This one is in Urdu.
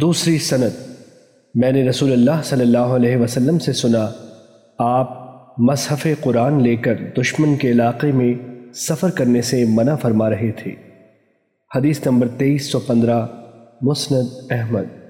دوسری سند میں نے رسول اللہ صلی اللہ علیہ وسلم سے سنا، آپ مصحف قرآن لے کر دشمن کے علاقے میں سفر کرنے سے منع فرما رہے تھے۔ حدیث نمبر تیئیس سو پندرہ، مسند احمد۔